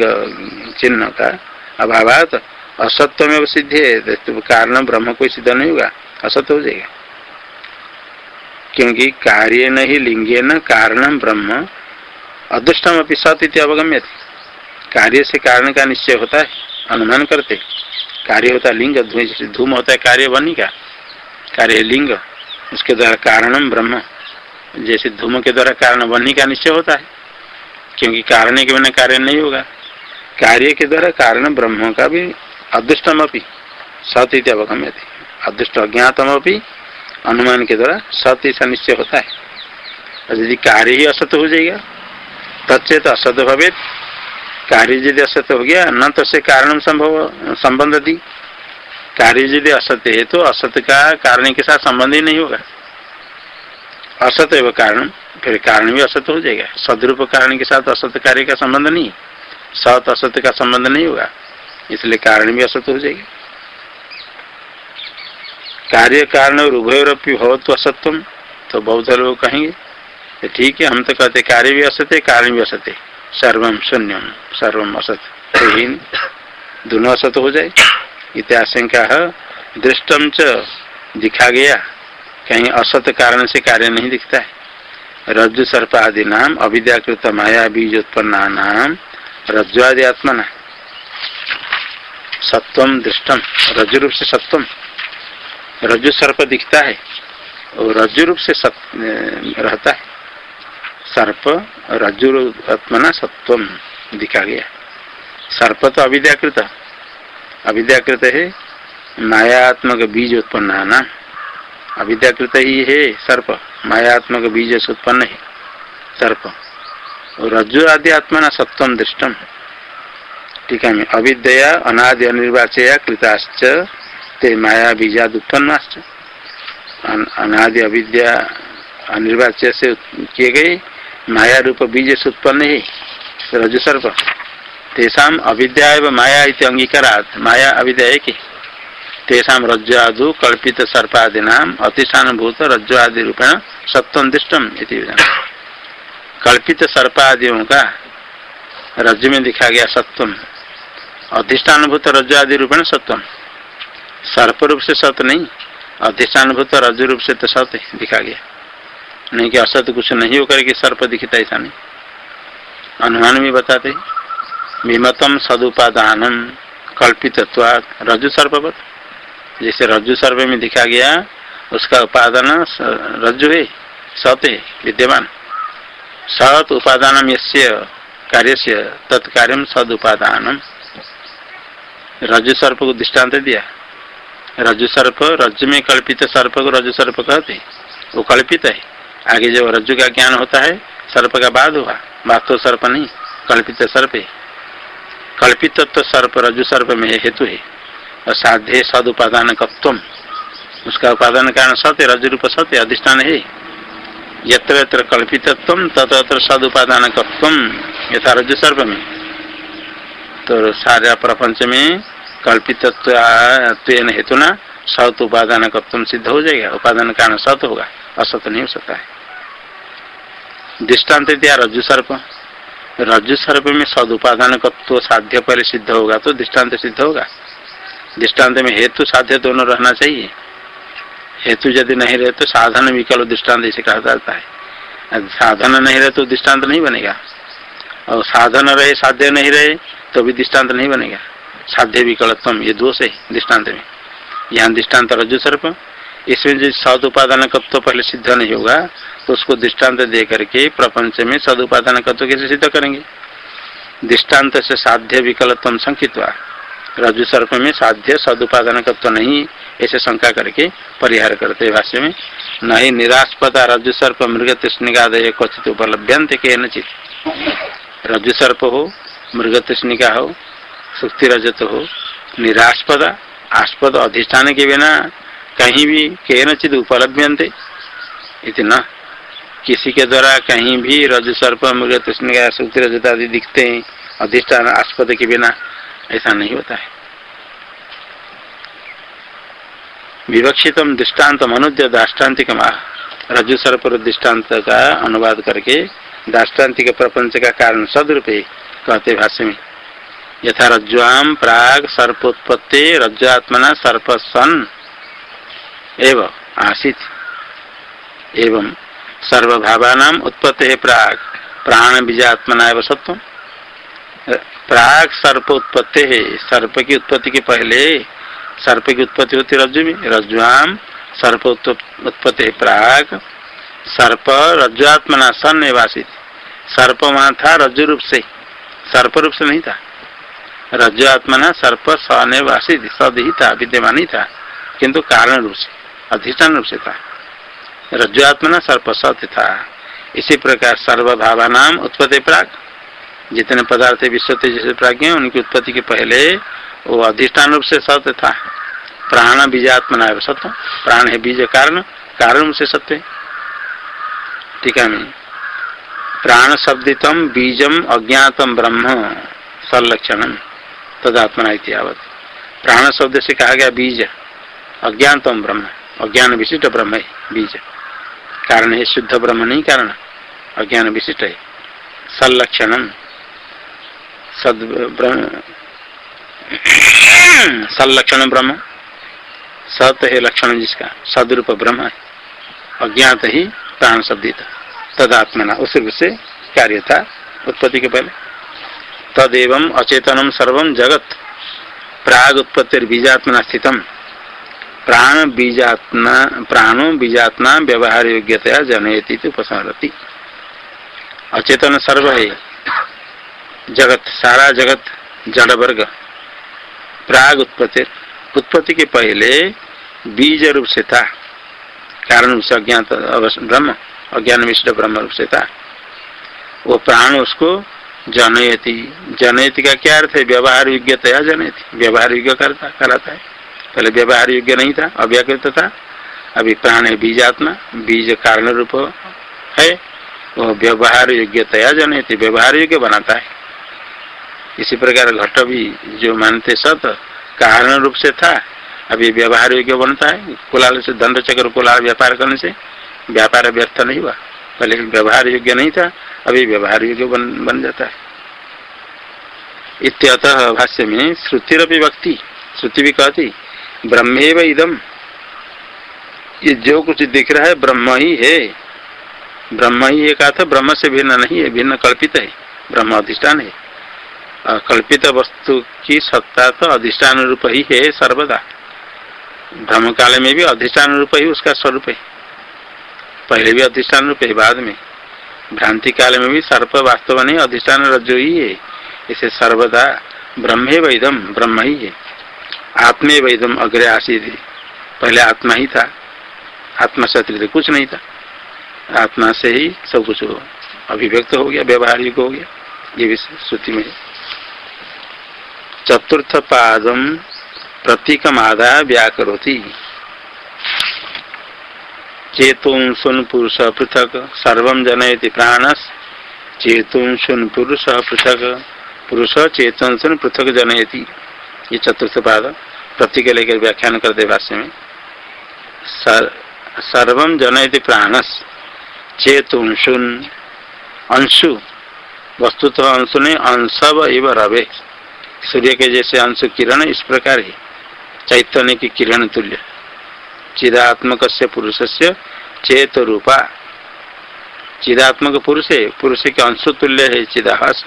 चिन्ह का अभाव असत्य में सिद्ध है। तो कारण ब्रह्म कोई सिद्ध नहीं होगा असत्य हो जाएगा। क्योंकि कार्य न ही लिंगे न कारण ब्रह्म, अदृष्टम अपनी सत्य अवगम्य कार्य से कारण का निश्चय होता है, अनुमान करते। कार्य होता है लिंग, धूम होता है कार्य बनी का। कार्य लिंग। उसके द्वारा कारणम ब्रह्म। जैसे धूम के द्वारा कारण बनने का निश्चय होता है, क्योंकि कारण के बिना कार्य नहीं होगा। कार्य के द्वारा कारण ब्रह्म का भी अदृष्टम अपनी सत इत अवगम्य थी। अदृष्ट अज्ञातम अपनी अनुमान के द्वारा सत ऐसा निश्चय होता है। और यदि कार्य ही असत हो जाएगा तत्चेत असत भवे कार्य यदि असत हो गया, न तो से कारण संभव संबंध दी कार्य यदि असत्य है तो असत्य का कारण के साथ संबंध ही नहीं होगा। असत्य एवं कारण, फिर कारण भी असत्य हो जाएगा। सदरूप कारण के साथ असत्य कार्य का संबंध नहीं सत असत्य का संबंध नहीं होगा, इसलिए कारण भी असत्य हो जाएगा। कार्य कारण और उभयोरपी हो तो असत्यम तो बहुत लोग कहेंगे तो ठीक है, हम तो कहते कार्य भी असत्य कारण भी असत्य सर्वम शून्यम सर्वम असत्य दोनों असत्य हो जाए। इत्याशंका दृष्टम च दिखा गया। कहीं असत कारण से कार्य नहीं दिखता है। रज्जु सर्प आदि नाम अविद्याकृत माया बीज उत्पन्ना नाम रज्जुआदि आत्मा सत्वम दृष्टम रज्जु रूप से सत्वम रज्जु सर्प दिखता है और रज्जु रूप से सत, रहता है। सर्प रज्जु आत्मना सत्वम दिखा गया। सर्प तो अविद्याकृत। अविद्याकृत है, मायात्मक बीज उत्पन्न नाम अविद्याकृत ही है सर्प, मायात्मक बीज से उत्पन्न है सर्प। रज्जु आदि आत्मा सत्वम दृष्टम टीका में अविद्या, अनादि, अनिर्वाचया, कृताश्च, ते माया बीजाद उत्पन्नाश्च। अनादि, अविद्या, अनिर्वाच्य से किए गए माया रूप बीज से उत्पन्न है रजु सर्प। तेषा अविद्या माया इत माया अविद्या एक। तेषा रज्जु कल्पित सर्पादि नाम अतिष्ठान भूत रज्जु आदि रूपेण सत्वम दृष्टम कल्पित सर्पादियों का रज्जु में दिखा गया सत्वम अधिष्ठानुभूत रज्जु आदि रूपेण सत्वम सर्प रूप से सत्य नहीं अधिष्ठान भूत रज्जु रूप से तो सत्य दिखा गया। नहीं कि असत कुछ नहीं होकर के सर्प दिखता ऐसा नहीं। अनुमान भी बताते विमतम सदुपादान कल्पित रज्जु सर्पवत जैसे रज्जु सर्प में दिखा गया, उसका उपादान रज्जु है, सत है, विद्यमान। सत उपादान कार्य से तत्कार्य सद उपादान रज्जु सर्प को दृष्टांत दिया। रज्जु सर्प रज्जु में कल्पित सर्प को रज्जु सर्प कहते। वो कल्पित है। आगे जब रज्जु का ज्ञान होता है, सर्प का बाद हुआ। वास्तव सर्प नहीं, कल्पित सर्प है। कल्पित तो सर्प रज्जु सर्प में हेतु है। और साध्य सद उपादान कत्व उसका उपादान कारण सत्य रज रूप सत्य, अधिष्ठान है। यत्र यत्र कल्पितत्व तत्र सद उपादान कत्व यथा रज सर्प में। तो सारा प्रपंच में कल्पित हेतु न सत उपादान कत्व सिद्ध हो जाएगा। उपादान कारण सत होगा। असत नहीं हो सकता है। दृष्टांत दिया सर्प। रज्जु सर्प में सद उपादान कत्व साध्य पहले सिद्ध होगा तो दृष्टांत सिद्ध होगा। दृष्टांत में हेतु साध्य दोनों रहना चाहिए। हेतु यदि नहीं रहे तो साधन विकल्प दृष्टांत इसे कहा जाता है। साधन नहीं रहे तो दृष्टांत नहीं बनेगा। और साधन रहे, साध्य नहीं रहे तो भी दृष्टांत नहीं बनेगा। साध्य विकल्पम, ये दोष है दृष्टांत में। यहाँ दृष्टांत रज्जु सर्प। इसमें जो सद उपादान कत्व पहले सिद्ध नहीं होगा उसको दृष्टांत दे करके प्रपंच में सद उपादान कत्व कैसे सिद्ध करेंगे? दृष्टांत से साध्य विकल्पम संकित्वा। रज्जु सर्प में साध्य सदुपादान तत्व नहीं, ऐसे शंका करके परिहार करते भाष्य में। न ही निराशपदा रज्जु सर्प मृग तृष्णिकादय क्वचित उपलभ्यंत के नचित रज्जु सर्प हो मृग तृष्णिका हो, सुक्ति रजत हो निराशपदा आस्पद अधिष्ठान के बिना कहीं भी के नचित उपलभ्यंते इतना किसी के द्वारा कहीं भी रज सर्प मृग तृष्णिका सुक्ति रजत आदि दिखते हैं, अधिष्ठान आस्पद के बिना ऐसा नहीं होता है। विवक्षित दृष्टांत मनुद्य दाष्टान्तिक रजु सर्प दृष्टांत का अनुवाद करके दाष्टान्तिक प्रपंच का कारण सदरूपे कहते भाष्य में। यथा रज्जुआम प्राग सर्पोत्पत्ति रज्जुआत्मना सर्प सन एव, आसित। एवं सर्वभावानाम उत्पत्ति है प्राग। प्राण बीजात्मना एवं सत्व प्राग सर्प उत्पत्ति है सर्प की उत्पत्ति के पहले सर्प की उत्पत्ति होती रज्जु में रज्जुआम सर्प उत्पत्ति है प्राग। सर्प रज्जुआत्मना सन निवासित सर्प वहाँ था रज्जु रूप से सर्प रूप से नहीं था। रज्जु आत्मना सर्प सनिवासित सद ही था विद्यमान ही था। किंतु कारण रूप से अधिष्ठान रूप से था। रज्जु आत्मना सर्प सत्य था। इसी प्रकार सर्वभावा नाम उत्पत्ति प्राग। जितने पदार्थ विश्व जैसे प्राज्ञ उनकी उत्पत्ति के पहले वो अधिष्ठान रूप से सत्य था। प्राण बीजात्मना सत्य प्राण है बीज कारण। कारण से सत्य। टीका में। प्राण शब्दितम, बीजम, अज्ञातम, ब्रह्म संलक्षण तदात्मना इतिहावत प्राण शब्द से कहा गया बीज। अज्ञातम ब्रह्म। अज्ञान विशिष्ट ब्रह्म है, बीज। कारण है, शुद्ध ब्रह्म नहीं कारण, अज्ञान विशिष्ट है। संलक्षणम। सद संलक्षण ब्रह्म। सत है लक्षण जिसका, सदरूप ब्रह्म अज्ञात ही प्राण शब्दित। तदात्मना, उस रूप से कार्य था उत्पत्ति के पहले। तदेव अचेतनम सर्व जगत। प्राग उत्पत्ति बीजात्मना स्थितम। प्राण बीजात्मा, प्राणो बीजात्मा व्यवहार योग्यतया जनयती उपसंहरती। अचेतन सर्व है। जगत, सारा जगत जड़ वर्ग। प्राग उत्पत्ति उत्पत्ति के पहले बीज रूप से था। कारण से अज्ञात ब्रह्म, अज्ञान विशिष्ट ब्रह्म रूप से था। वो प्राण उसको जनयती। जनयती का क्या अर्थ है? व्यवहार योग्यतया जनयती। व्यवहार योग्य करता कराता है। पहले व्यवहार योग्य नहीं था अव्याकृत था। अभी प्राण है बीजात्मा बीज कारण रूप है। वो व्यवहार योग्यतया जनयति व्यवहार योग्य बनाता है। इसी प्रकार घट भी जो मानते सत कारण रूप से था अभी व्यवहार योग्य बनता है। कुलाल से दंड चक्र कुलाल व्यापार करने से व्यापार व्यर्थ नहीं हुआ। पहले व्यवहार योग्य नहीं था अभी व्यवहार योग्य बन, बन जाता है। इत्यतः भाष्य में श्रुतिरपि व्यक्ति श्रुति भी कहती ब्रह्मेव इदम ये जो कुछ दिख रहा है, ब्रह्म ही है। ब्रह्म ही एक था ब्रह्म से भिन्न नहीं है, भिन्न कल्पित है। ब्रह्म अधिष्ठान है। कल्पित वस्तु की सत्ता तो अधिष्ठान रूप ही है सर्वदा। ब्रह्म काल में भी अधिष्ठान रूप ही उसका स्वरूप है। पहले भी अधिष्ठान रूप है, बाद में। भ्रांति काल में भी सर्प वास्तव नहीं अधिष्ठान रज्जु ही है। इसे सर्वदा ब्रह्मे वैदम ब्रह्म ही है। आत्मे वैदम अग्रे आशीत पहले आत्मा ही था, आत्मा से कुछ नहीं था। आत्मा से ही सब कुछ अभिव्यक्त हो गया, व्यवहारिक हो गया, ये भी श्रुति में चतुर्थ पादम प्रतीकम आदाय व्याकरोती। चेतुन सुन पुरुष पृथक, सर्व जनयति प्राणस। चेतुन सुन पुरुष पृथक, पुरुष चेतन सुन पृथक जनयति। ये चतुर्थ पाद प्रतीक लेकर व्याख्यान करते भाष्य में। सर्व जनयति प्राणस चेतुंशुन अंशु। वस्तुतः अंशु ने अंशव एवं रवे। सूर्य के जैसे अंशु किरण इस प्रकार ही। चैतन्य की किरण तुल्य। चिदात्मक पुरुष से चेत रूपा चिदात्मक पुरुष है, पुरुष के अंशु तुल्य है चिदाभास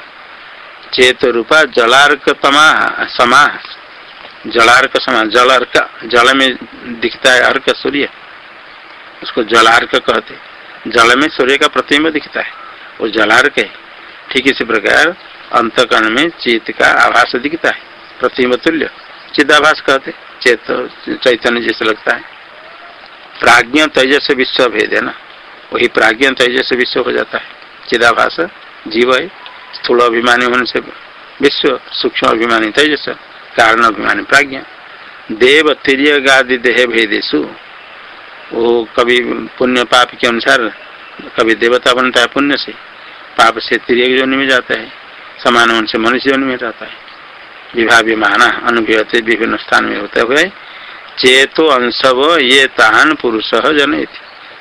चेत रूपा जलार्क तमा समा, जलार्क समा जल अर्क जल में दिखता है अर्क सूर्य। उसको जलार्क कहते जल में सूर्य का प्रतिम्ब दिखता है। वो जलार्क है। ठीक इसी प्रकार अंतकरण में चेत का आभास दिखता है। प्रतिम्ब तुल्य। चिदाभास कहते चेत, चैतन्य जैसे लगता है। प्राज्ञ तेजस विश्व भेद है ना? वही प्राज्ञ तेजस विश्व हो जाता है। चिदाभास जीव है। स्थूल अभिमानी होने से विश्व सूक्ष्म अभिमानी तेजस कारण अभिमानी, प्राज्ञा। देव तिरगादि गादि देह भेदेशु वो कभी पुण्य पाप के अनुसार, कभी देवता बनता है पुण्य से। पाप से तिरक जोनि में जाता है, समान उनसे मनुष्य जोनि में जाता है। विवाह विमाना अनुभवते विभिन्न स्थान में होते हुए, चेतो अंशव ये तान पुरुष जन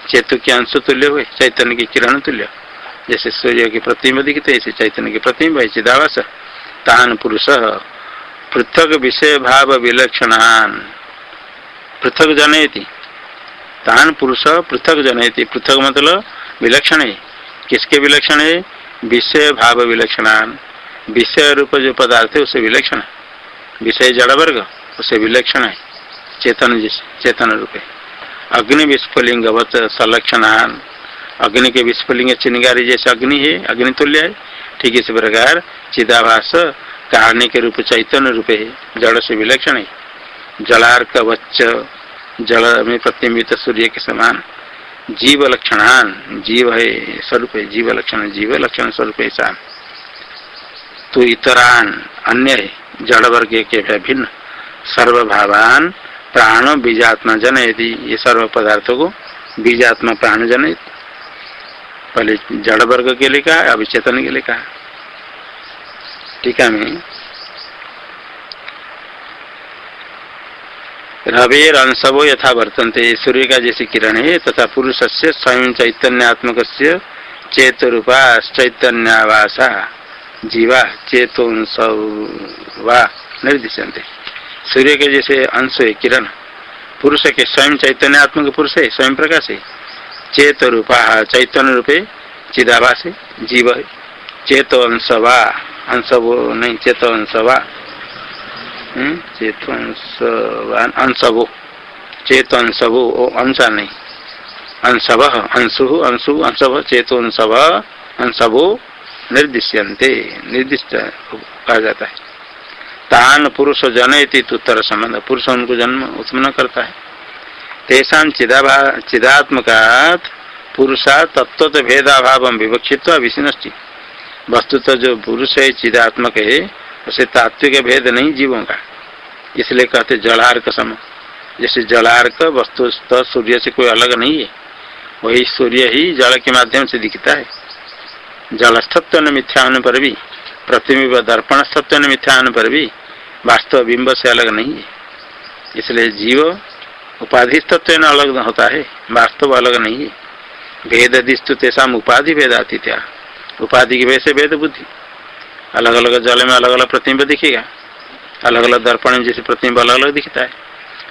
चेतु के अंश तुल्य हुए, चैतन्य की किरण तुल्य। जैसे सूर्य की प्रतिम्ब दिखते ऐसे चैतन्य की प्रतिम्ब है चिदावास, तान पुरुष, पृथक विषय भाव विलक्षणान। पृथक जनयती, तान पुरुष, पृथक जनयति। पृथक मतलब विलक्षण है। किसके विलक्षण है? विषय भाव विलक्षणान। विषय रूप जो पदार्थ है, उसे विलक्षण है। विषय जड़ वर्ग, उसे विलक्षण है। चेतन चेतन रूप है। अग्नि विस्फुलिंगवत संलक्षणान। अग्नि के विस्फुलिंग चिन्गारी जैसे अग्नि है, अग्नि तुल्य है। ठीक इस प्रकार चिदाभास कारण के रूप चैतन्य रूप है, जड़ से विलक्षण है। जलार्क वच्च, जल में प्रतिम्बित सूर्य के समान। जीव लक्षणान, जीव है, स्वरूप है, जीव लक्षण जीव लक्षण स्वरूप ऐसा। तो इतरान, अन्य जड़ वर्ग के भिन्न सर्वभावान प्राण बीजात्मा जनयति, ये सर्व पदार्थों को बीजात्मा प्राण जनयत। पहले जड़ वर्ग के लिए कहा अभी चेतन के लिए कहा। टीका में। रवेर अंशवो यथा वर्तनते, सूर्य का जैसे किरण है, तथा पुरुष से स्वयं चैतन्यात्मक चेत रूपा चैतन्यवासा जीवा चेतोंसवा निर्दिशंते सूर्य के जैसे अंश है, किरण। पुरुष के स्वयं चैतन्यात्मक पुरुष है, स्वयं प्रकाश है। चेत रूपा चैतन्य रूपे चिदाभास, जीव चेतो अंशवा अंश वो नहीं चेतो अंशवा चेतन अंशवो। चेत अंशवो अंशा नहीं। अंशव, अंशु अंशु, अंशव चेतो अंशव अंशवो निर्दिश्यंते निर्दिष्ट कहा जाता है। तान पुरुष जनयति उत्तर संबंध। पुरुष उनको जन्म उत्पन्न करता है। तेषा चिदाभा चिदात्मका पुरुषा तत्व भेदाभाव विवक्षित विशिष्टि वस्तुतः जो पुरुष है, चिदात्मक है, उसे तात्विक भेद नहीं जीवों का। इसलिए कहते जलार्क सम। जैसे जलार्क वस्तु तो सूर्य से कोई अलग नहीं है। वही सूर्य ही जल के माध्यम से दिखता है। जलस्तत्व न मिथ्या होने पर भी, प्रतिबिंब दर्पण सत्व न मिथ्या होने पर भी, वास्तव बिंब से अलग नहीं है। इसलिए जीव उपाधि तत्व अलग होता है, वास्तव अलग नहीं है। भेद दिस्तु तेषा उपाधि भेद आती क्या उपाधि की वजह से भेद बुद्धि। अलग अलग जल में अलग अलग प्रतिम्ब दिखेगा। अलग अलग दर्पण में जैसे प्रतिम्ब अलग अलग दिखता है।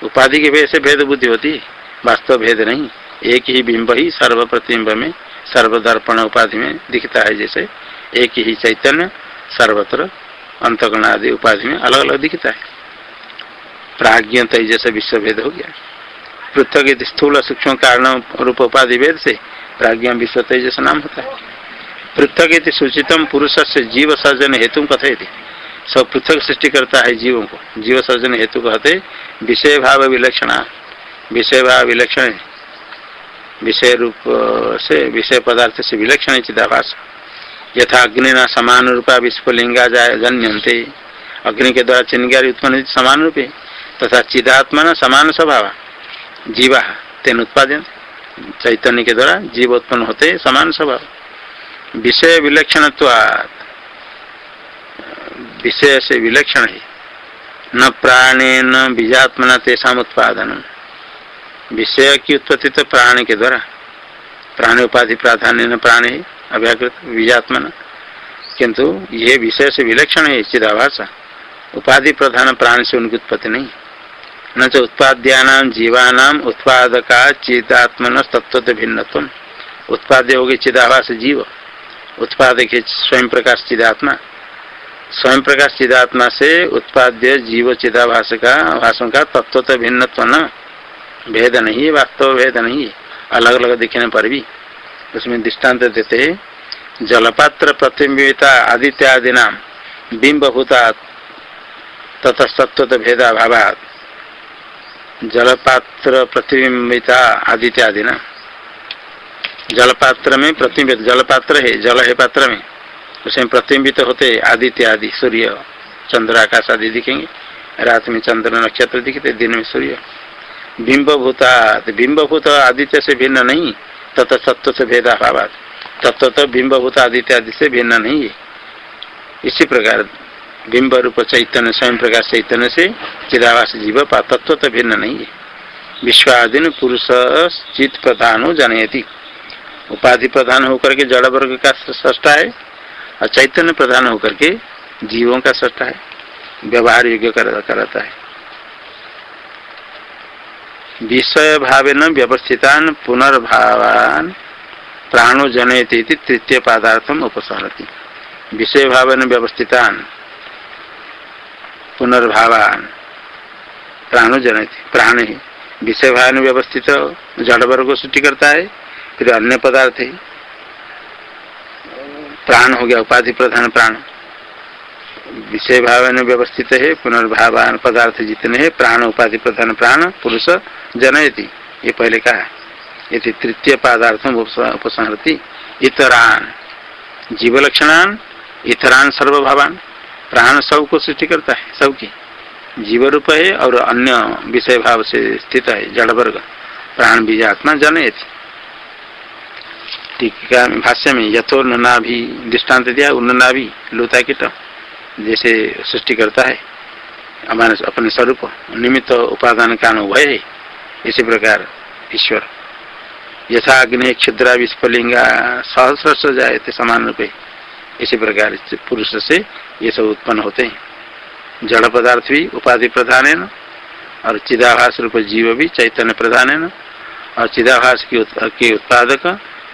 उपाधि की वजह से भेद बुद्धि होती है, वास्तव भेद नहीं। एक ही बिंब ही सर्व प्रतिम्ब में, सर्व दर्पण उपाधि में दिखता है जैसे, एक ही चैतन्य, सर्वत्र अंतगण आदि उपाधि में अलग अलग दिखता है। प्राज्ञ तेजस विश्व भेद हो गया। पृथक स्थूल सूक्ष्म कारण रूप उपाधि भेद से प्राज्ञ विश्व तेजस नाम होता है। पृथक सूचितम पुरुष से जीव सर्जन हेतु कथे थी सब पृथक सृष्टि करता है जीवों को। जीव सर्जन हेतु कहते विषय भाव विलक्षण। विषय भाव विलक्षण। विषय रूप से विषय पदार्थ से विलक्षण चिदाभास। यथा अग्नि न समान रूपा विस्फुलिंगा जाए जन्यंते अग्नि के द्वारा चिन्गारी उत्पन्न समान रूपे। तथा चिदात्मा न समान स्वभाव। जीवा तेन उत्पादन, चैतन्य के द्वारा जीव उत्पन्न होते समान स्वभाव विषय विलक्षण विषय से विलक्षण है। न प्राणेन बीजात्मना तेषा उत्पादन। विषय की उत्पत्ति तो प्राण के द्वारा। प्राण उपाधि प्राधान्य न प्राण है अव्याकृत बीजात्मना। किंतु ये विषय से विलक्षण है चिदाभाषा उपाधि प्रधान प्राण से उनकी उत्पत्ति नहीं। न तो उत्पाद्यानाम जीवानाम उत्पादका चिदात्मन तत्व भिन्न उत्पाद्य हो गए चिदाभास जीव। उत्पादक स्वयं प्रकाश चिदात्मा। स्वयं प्रकाश चिदात्मा से उत्पाद्य जीव चिदाभास का भाषण का तत्व तो भिन्न न। भेद नहीं, वास्तव भेद नहीं अलग अलग दिखने पर भी। उसमें दृष्टांत देते हैं। जलपात्र प्रतिबिंबिता आदित्य आदि नाम बिंबभूता ततस्तत्व भेदा भावात जलपात्र प्रतिबिंबिता आदि ना जलपात्र में प्रतिबिंबित जलपात्र है, जल है पात्र में उसमें प्रतिबिंबित होते आदित्य आदि सूर्य। चंद्र आकाश आदि दिखेंगे। रात में चंद्र नक्षत्र दिखते, दिन में सूर्य। बिंबभूता बिंबभूत आदित्य से भिन्न नहीं तथा सत्व से भेदा भाव तत्व तो बिंबभूत आदित्य आदि से भिन्न नहीं है। इसी प्रकार बिंब रूप चैतन्य, स्वयं प्रकाश चैतन्य से चिदावास जीव तत्व तो भिन्न नहीं है। विश्वाधीन पुरुष चित प्रधान हो जनयति। उपाधि प्रधान होकर के जड़ वर्ग का सष्टा है और चैतन्य प्रधान होकर के जीवों का सष्टा है। व्यवहार योग्य कराता है। विषय भाव न व्यवस्थितान पुनर्भावान प्राणो जनयती तृतीय पादार्थम उपसरती। विषय भाव न व्यवस्थितान पुनर्भावान। प्राणो जनयती। प्राण। ही विषय भाव में व्यवस्थित, जड़ वर्ग को सृष्टि करता है, फिर अन्य पदार्थ ही। प्राण हो गया, उपाधि प्रधान प्राण। विषय भाव में व्यवस्थित है, पुनर्भावान पदार्थ जितने हैं, प्राण, उपाधि प्रधान प्राण, पुरुष जनयति। ये पहले कहा ये तृतीय पादार्थम उपसंहति। इतरान। जीव लक्षणान इतरान सर्वभावान। प्राण सबको सृष्टि करता है, सबकी। जीव रूप है और अन्य विषय भाव से स्थित है, जड़ वर्ग। प्राण बीज आत्मा जनयति टीका भाष्य में यथोर भी दृष्टांत दिया उन्ना भी लूता कीट जैसे सृष्टि करता है हमारे अपने स्वरूप, निमित्त उपादान कारण उभय है। इसी प्रकार ईश्वर। यथा अग्नि क्षुद्रा विस्फलिंगा सहस्र जाए थे समान रूपे। इसी प्रकार पुरुष से ये सब उत्पन्न होते हैं। जड़ पदार्थ भी, उपाधि प्रधान है और चिदाभास रूप जीव भी, चैतन्य प्रधान है और चिदाभास की उत्पादक,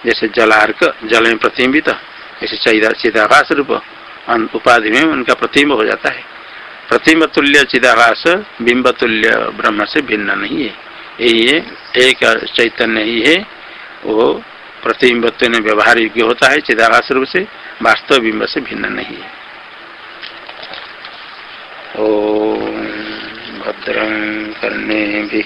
जैसे जलार्क, जल में प्रतिबिंबित, ऐसे चिदाभास रूप उपाधि में उनका प्रतिम्ब हो जाता है। प्रतिम्ब तुल्य, चिदाभास बिंब तुल्य, ब्रह्म से भिन्न नहीं है। यही एक चैतन्य ही है, वो प्रतिबिंब व्यवहार योग्य होता है चिदाभास रूप से। वास्तव बिंब से भिन्न नहीं है। ओ भद्रं कर्णे भी